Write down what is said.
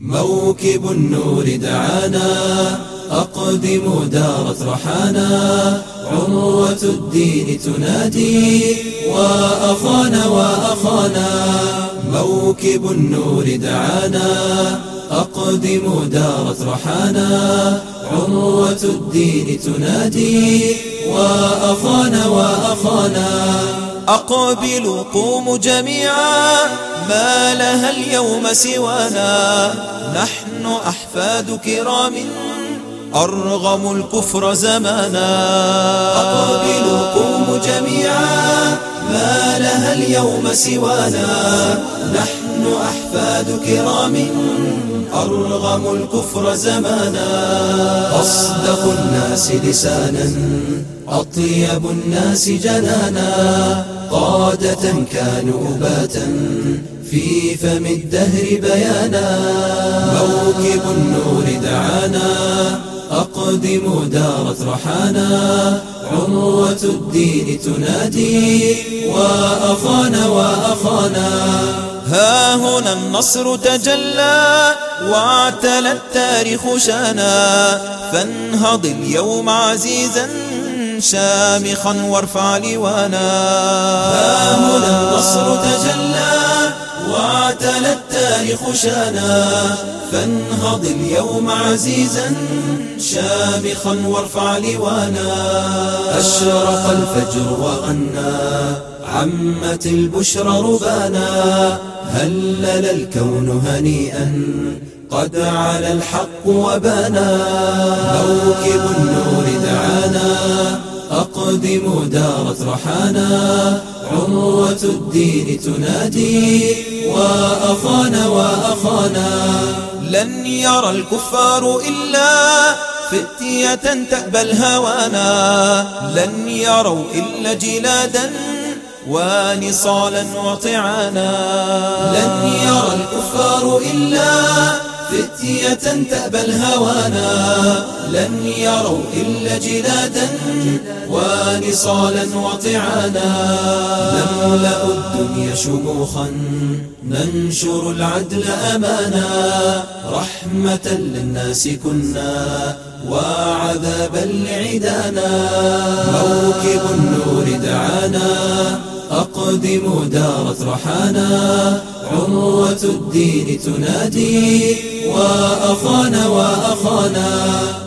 موكب النور دعانا أقدموا دارت رحانا عروة الدين تنادي وأخانا وأخانا. موكب النور دعانا أقدموا دارت رحانا عروة الدين تنادي وأخانا وأخانا. أقبلوا قوموا جميعا ما لها اليوم سوانا. نحن أحفاد كرام. أرغموا الكفر زمانا. قوموا جميعا. ما لها اليوم سوانا. نحن أحفاد كرام. أرغموا الكفر زمانا. أصدق الناس لسانا. أطيب الناس جنانا. قادة كانوا باتا. في فم الدهر بيانا. موكب النور دعانا. أقدموا دارت رحانا. عروة الدين تنادي. وأخانا وأخانا. ها هنا النصر تجلى. واعتلى التاريخ شانا. فانهض اليوم عزيزا شامخا وارفع لوانا. ها هنا النصر تجلى. التاريخ شانا فانهض اليوم عزيزا شامخا وارفع لوانا. أشرق الفجر وغنى عمت البشرى ربانا. هلل الكون هنيئا قد على الحق وبانا. موكب النور دعانا أقدموا دارت رحانا عروة الدين تنادي وأخانا وأخانا. لن يرى الكفار إلا فتية تأبى الهوانا. لن يروا إلا جلادا ونصالا وطعانا. لن يرى الكفار إلا فتية تأبى الهوانا لن يروا إلا جلادا ونصالا وطعانا. نملأ الدنيا شموخا ننشر العدل أمانا. رحمة للناس كنا وعذابا لعدانا. موكب النور دعانا أقدموا دارت رحانا عروة الدين تنادي وأخانا وأخانا.